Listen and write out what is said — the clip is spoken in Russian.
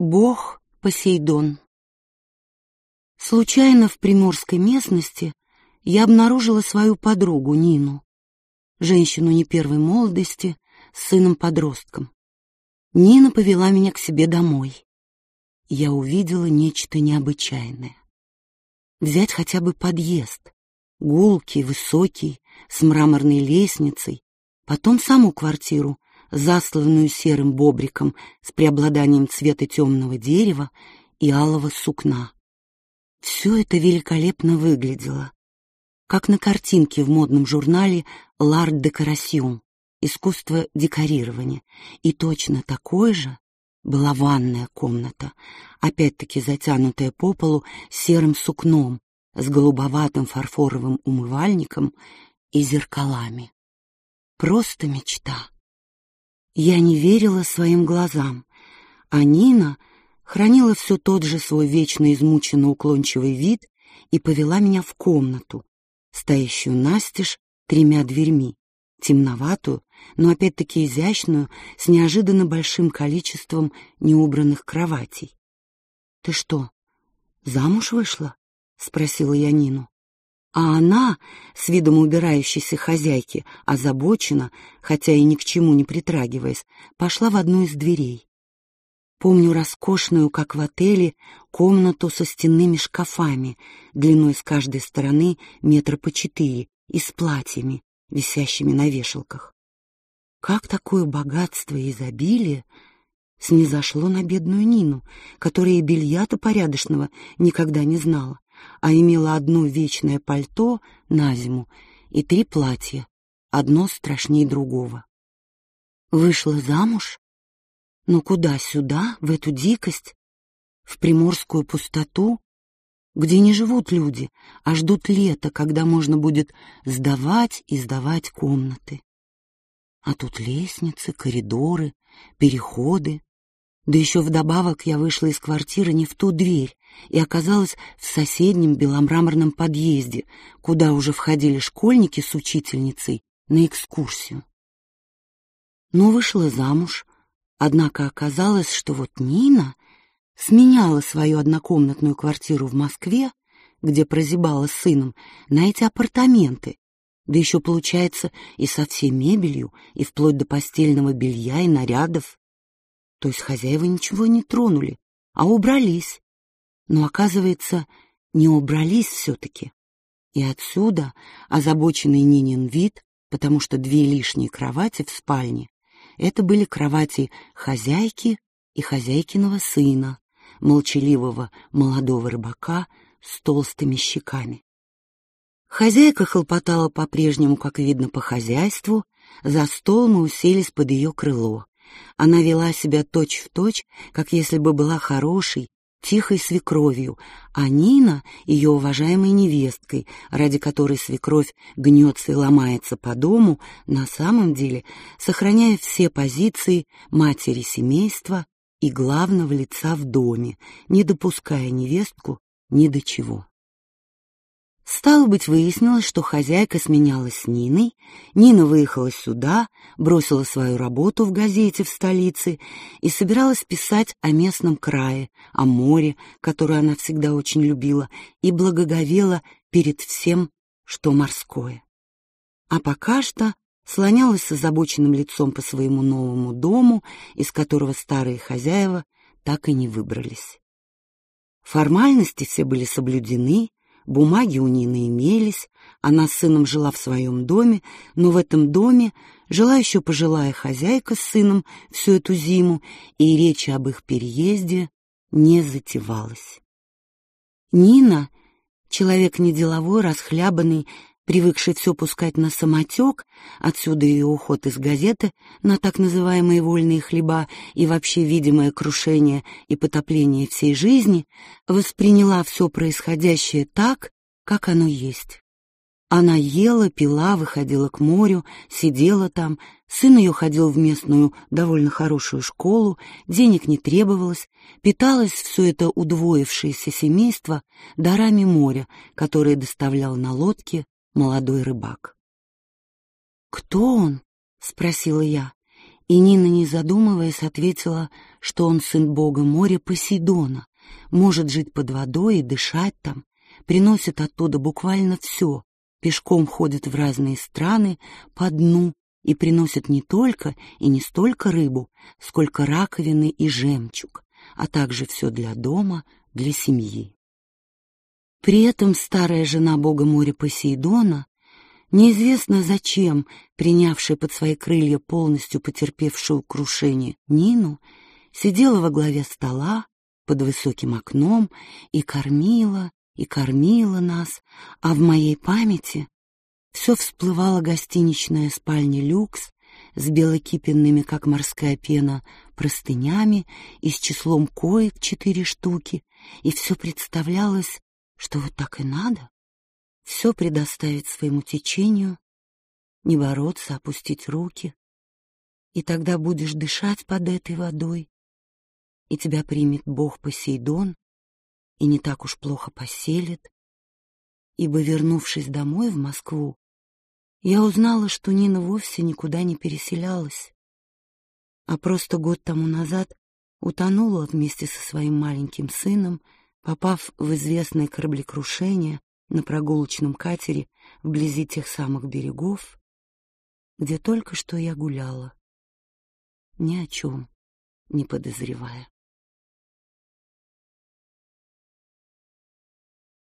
Бог Посейдон. Случайно в приморской местности я обнаружила свою подругу Нину, женщину не первой молодости, с сыном-подростком. Нина повела меня к себе домой. Я увидела нечто необычайное. Взять хотя бы подъезд, гулкий, высокий, с мраморной лестницей, потом саму квартиру, засланную серым бобриком с преобладанием цвета темного дерева и алого сукна. Все это великолепно выглядело, как на картинке в модном журнале «Лард де Карасиум» «Искусство декорирования», и точно такой же была ванная комната, опять-таки затянутая по полу серым сукном с голубоватым фарфоровым умывальником и зеркалами. Просто мечта. Я не верила своим глазам, а Нина хранила все тот же свой вечно измученно уклончивый вид и повела меня в комнату, стоящую настежь тремя дверьми, темноватую, но опять-таки изящную, с неожиданно большим количеством неубранных кроватей. «Ты что, замуж вышла?» — спросила я Нину. А она, с видом убирающейся хозяйки, озабочена, хотя и ни к чему не притрагиваясь, пошла в одну из дверей. Помню роскошную, как в отеле, комнату со стенными шкафами, длиной с каждой стороны метра по четыре, и с платьями, висящими на вешалках. Как такое богатство и изобилие снизошло на бедную Нину, которая и белья-то порядочного никогда не знала а имела одно вечное пальто на зиму и три платья, одно страшнее другого. Вышла замуж? Но куда сюда, в эту дикость, в приморскую пустоту, где не живут люди, а ждут лета, когда можно будет сдавать и сдавать комнаты. А тут лестницы, коридоры, переходы. Да еще вдобавок я вышла из квартиры не в ту дверь, и оказалась в соседнем беломраморном подъезде, куда уже входили школьники с учительницей на экскурсию. Но вышла замуж, однако оказалось, что вот Нина сменяла свою однокомнатную квартиру в Москве, где прозябала с сыном, на эти апартаменты, да еще, получается, и со всей мебелью, и вплоть до постельного белья и нарядов. То есть хозяева ничего не тронули, а убрались, но, оказывается, не убрались все-таки. И отсюда озабоченный Нинин вид, потому что две лишние кровати в спальне — это были кровати хозяйки и хозяйкиного сына, молчаливого молодого рыбака с толстыми щеками. Хозяйка хлопотала по-прежнему, как видно, по хозяйству. За стол мы уселись под ее крыло. Она вела себя точь-в-точь, точь, как если бы была хорошей тихой свекровью, а Нина — ее уважаемой невесткой, ради которой свекровь гнется и ломается по дому, на самом деле сохраняя все позиции матери семейства и главного лица в доме, не допуская невестку ни до чего. Стало быть, выяснилось, что хозяйка сменялась с Ниной, Нина выехала сюда, бросила свою работу в газете в столице и собиралась писать о местном крае, о море, которое она всегда очень любила, и благоговела перед всем, что морское. А пока что слонялась с озабоченным лицом по своему новому дому, из которого старые хозяева так и не Бумаги у Нины имелись, она с сыном жила в своем доме, но в этом доме жила еще пожилая хозяйка с сыном всю эту зиму, и речи об их переезде не затевалось. Нина, человек неделовой, расхлябанный, привыкший все пускать на самотек, отсюда и уход из газеты на так называемые вольные хлеба и вообще видимое крушение и потопление всей жизни, восприняла все происходящее так, как оно есть. Она ела, пила, выходила к морю, сидела там, сын ее ходил в местную довольно хорошую школу, денег не требовалось, питалось все это удвоившееся семейство дарами моря, которые доставлял на лодке молодой рыбак. «Кто он?» — спросила я, и Нина, не задумываясь, ответила, что он сын бога моря Посейдона, может жить под водой и дышать там, приносит оттуда буквально все, пешком ходит в разные страны, по дну, и приносит не только и не столько рыбу, сколько раковины и жемчуг, а также все для дома, для семьи. При этом старая жена бога моря Посейдона, неизвестно зачем, принявшая под свои крылья полностью потерпевшую крушение Нину, сидела во главе стола под высоким окном и кормила, и кормила нас, а в моей памяти все всплывала гостиничная спальня «Люкс» с белокипенными, как морская пена, простынями и с числом коек четыре штуки, и все представлялось что вот так и надо. Все предоставить своему течению, не бороться, опустить руки. И тогда будешь дышать под этой водой, и тебя примет Бог Посейдон, и не так уж плохо поселит. Ибо, вернувшись домой в Москву, я узнала, что Нина вовсе никуда не переселялась, а просто год тому назад утонула вместе со своим маленьким сыном — Попав в известное кораблекрушение на прогулочном катере вблизи тех самых берегов, где только что я гуляла, ни о чем не подозревая.